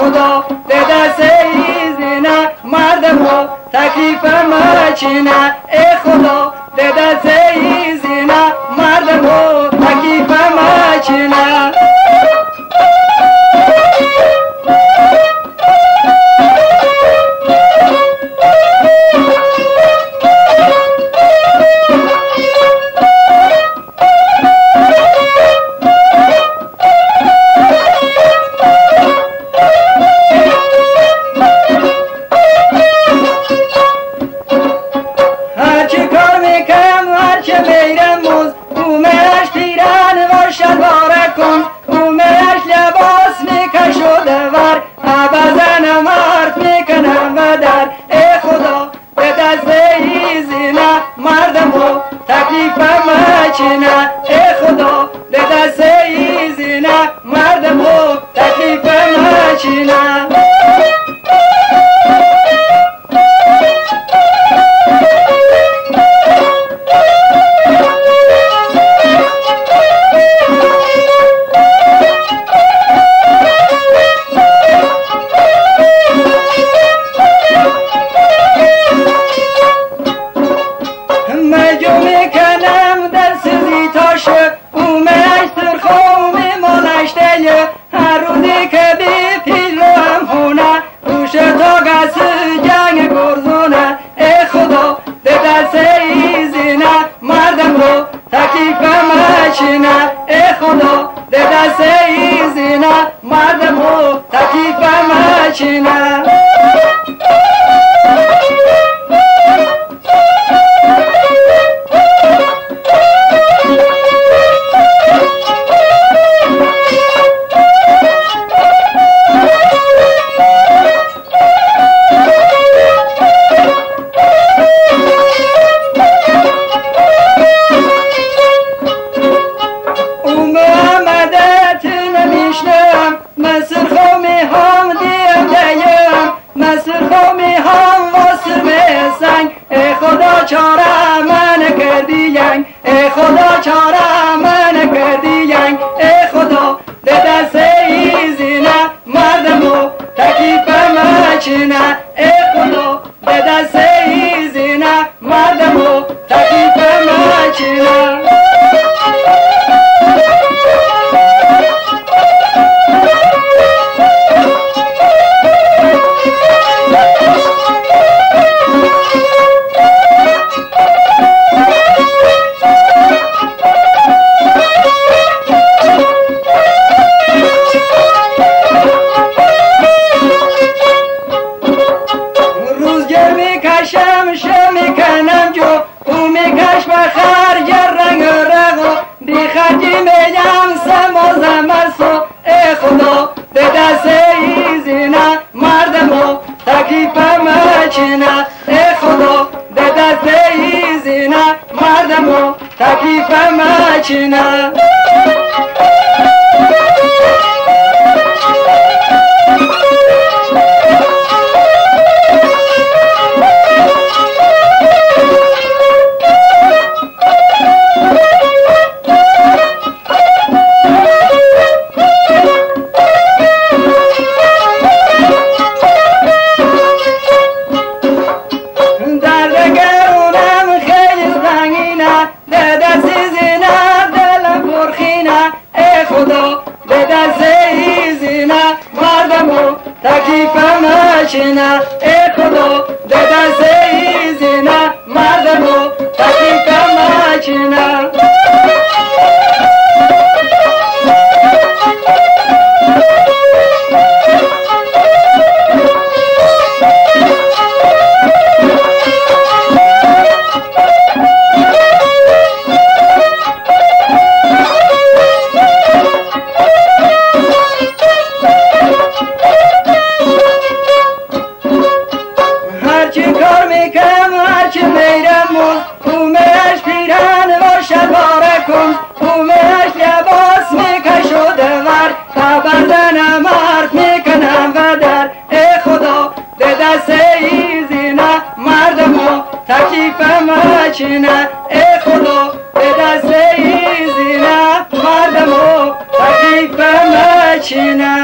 خدا به دست ایزینه مرد با تکلیف ما چینه ای خدا به دست ایزینه تکلیفم مکنه ای خدا به دست stenje, här och چاره من کردی ای خدا چاره من سرگی میگم سماز مرسو ای خدا به دست ایزینه مردمو تکیف مچینه ای خدا به دست ایزینه مردمو تکیف مچینه samo takva mašina Eholo da da se izina Mardamo takva mašina بچینه ای خدا به دست ایزینه مردمو تکیف مچینه